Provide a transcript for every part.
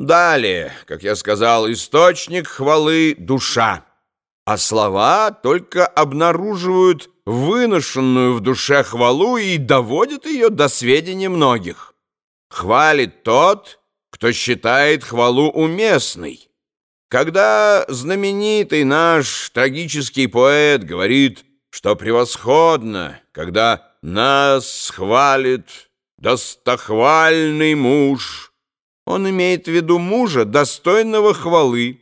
Далее, как я сказал, источник хвалы — душа, а слова только обнаруживают выношенную в душе хвалу и доводят ее до сведения многих. Хвалит тот, кто считает хвалу уместной. Когда знаменитый наш трагический поэт говорит, что превосходно, когда нас хвалит достохвальный муж — он имеет в виду мужа, достойного хвалы.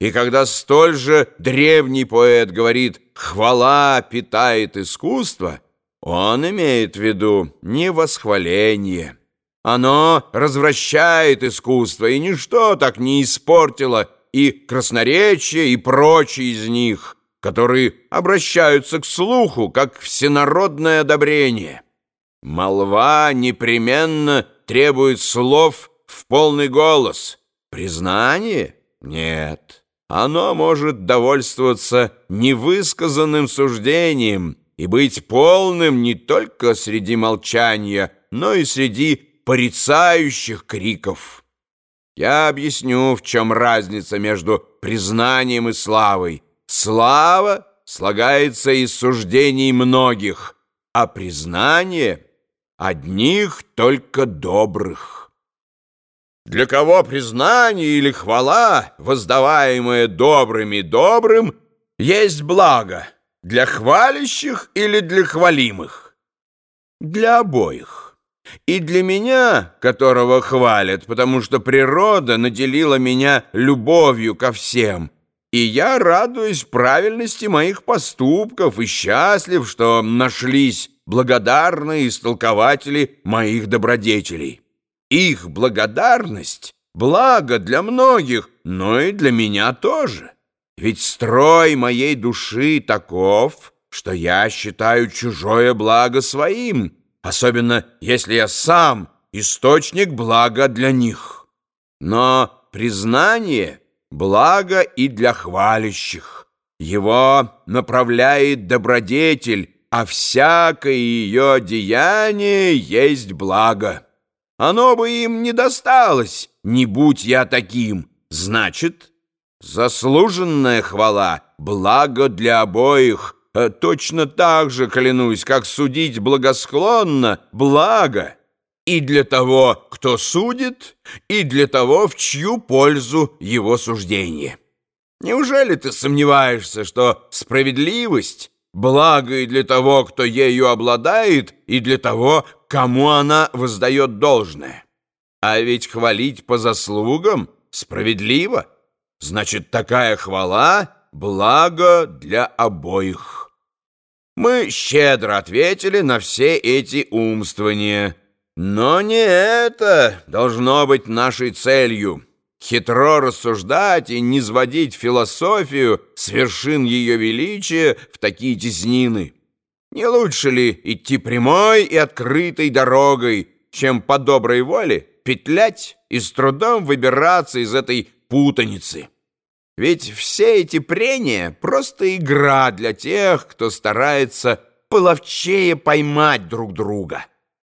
И когда столь же древний поэт говорит «хвала питает искусство», он имеет в виду не восхваление. Оно развращает искусство, и ничто так не испортило и красноречие, и прочие из них, которые обращаются к слуху, как всенародное одобрение. Молва непременно требует слов в полный голос. Признание? Нет. Оно может довольствоваться невысказанным суждением и быть полным не только среди молчания, но и среди порицающих криков. Я объясню, в чем разница между признанием и славой. Слава слагается из суждений многих, а признание — одних только добрых. Для кого признание или хвала, воздаваемое добрыми добрым, есть благо? Для хвалящих или для хвалимых? Для обоих. И для меня, которого хвалят, потому что природа наделила меня любовью ко всем, и я радуюсь правильности моих поступков и счастлив, что нашлись благодарные истолкователи моих добродетелей. Их благодарность — благо для многих, но и для меня тоже. Ведь строй моей души таков, что я считаю чужое благо своим, особенно если я сам источник блага для них. Но признание — благо и для хвалящих. Его направляет добродетель, а всякое ее деяние есть благо. Оно бы им не досталось, не будь я таким. Значит, заслуженная хвала, благо для обоих. Э, точно так же, клянусь, как судить благосклонно, благо. И для того, кто судит, и для того, в чью пользу его суждение. Неужели ты сомневаешься, что справедливость благо и для того, кто ею обладает, и для того, кому она воздает должное. А ведь хвалить по заслугам справедливо. Значит, такая хвала — благо для обоих. Мы щедро ответили на все эти умствования. Но не это должно быть нашей целью хитро рассуждать и не сводить философию с вершин ее величия в такие теснины. Не лучше ли идти прямой и открытой дорогой, чем по доброй воле петлять и с трудом выбираться из этой путаницы? Ведь все эти прения — просто игра для тех, кто старается половчее поймать друг друга.